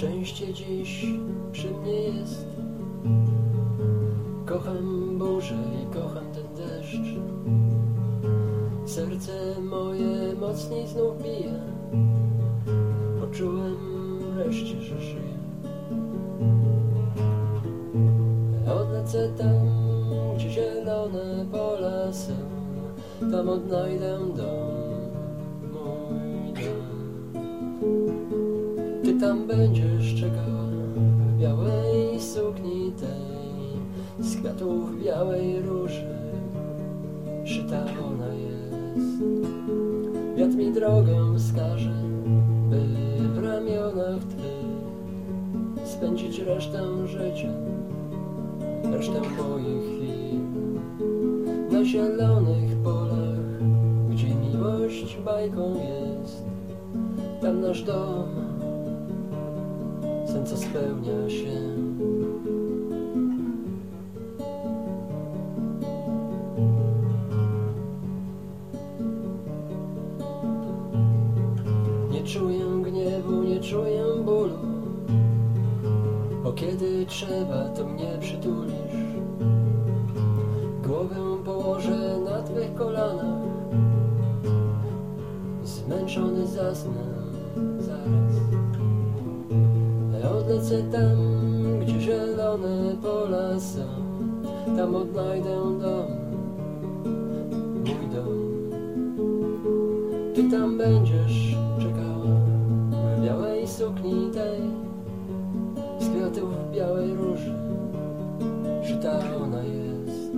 szczęście dziś przy mnie jest. Kocham burzę i kocham ten deszcz. Serce moje mocniej znów bije. Poczułem wreszcie, że żyję. Odlecę tam, gdzie zielone pola są. Tam odnajdę dom, tam będziesz czekała w białej sukni tej, z kwiatów białej róży, szyta ona jest. Wiatr mi drogę wskaże, by w ramionach twych spędzić resztę życia, resztę moich chwil na zielonych polach, gdzie miłość bajką jest. Tam nasz dom, sen co spełnia się. Nie czuję gniewu, nie czuję bólu, bo kiedy trzeba, to mnie przytulisz. Głowę położę na twych kolanach, zmęczony zasnę zaraz. Odlecę tam, gdzie zielone pola są, tam odnajdę dom, mój dom. Ty tam będziesz czekała w białej sukni tej, z kwiatów białej róży, szyta ona jest.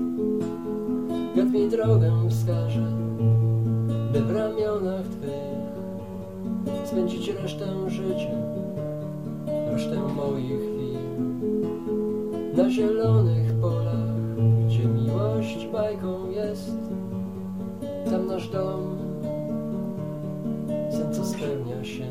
Wiatr mi drogę wskaże, by w ramionach twych spędzić resztę życia, resztę moich chwil. Na zielonych polach, gdzie miłość bajką jest, tam nasz dom, sen co spełnia się.